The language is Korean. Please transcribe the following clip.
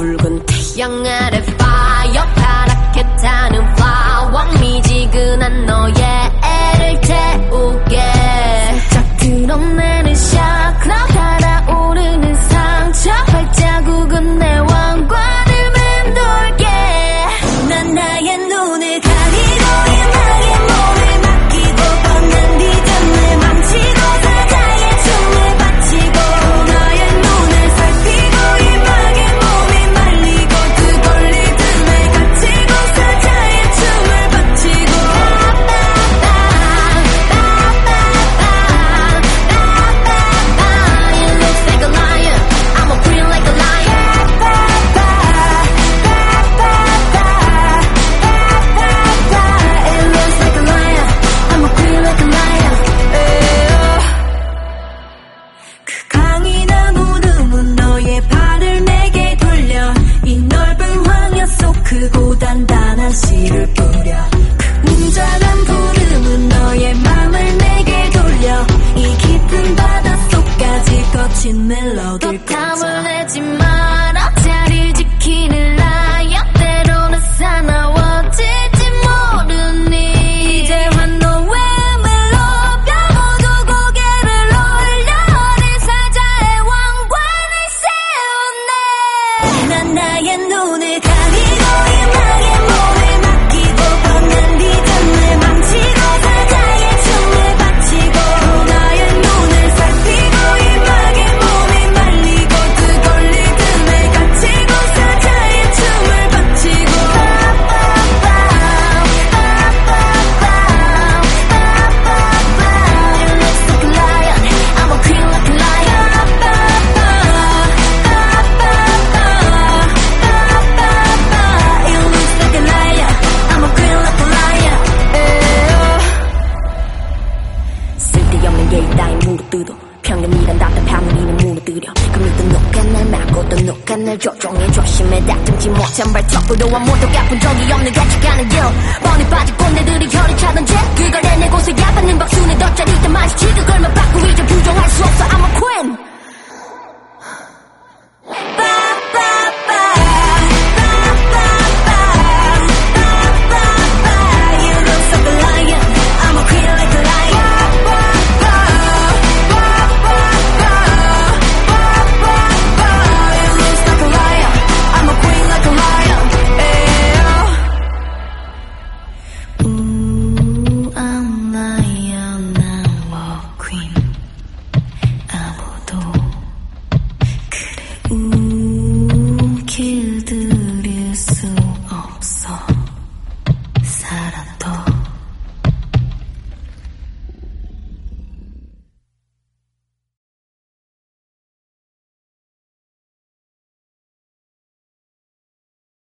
붉은 태양 아래 파여 파랗게 타는 파왕 미지근한 너의 情没老多。 예의 따윈 무릎들어 평균이란 답답함을 이는 무너뜨려 그 믿은 녹아 날 막고 또 녹아 날 조종해 조심해 다듬지 못한 발톱으로 아무도 갚은 적이 없는 가치가는 길 뻔히 빠진 꼰대들이 혀를 차던 죄 그걸 내내고서 야받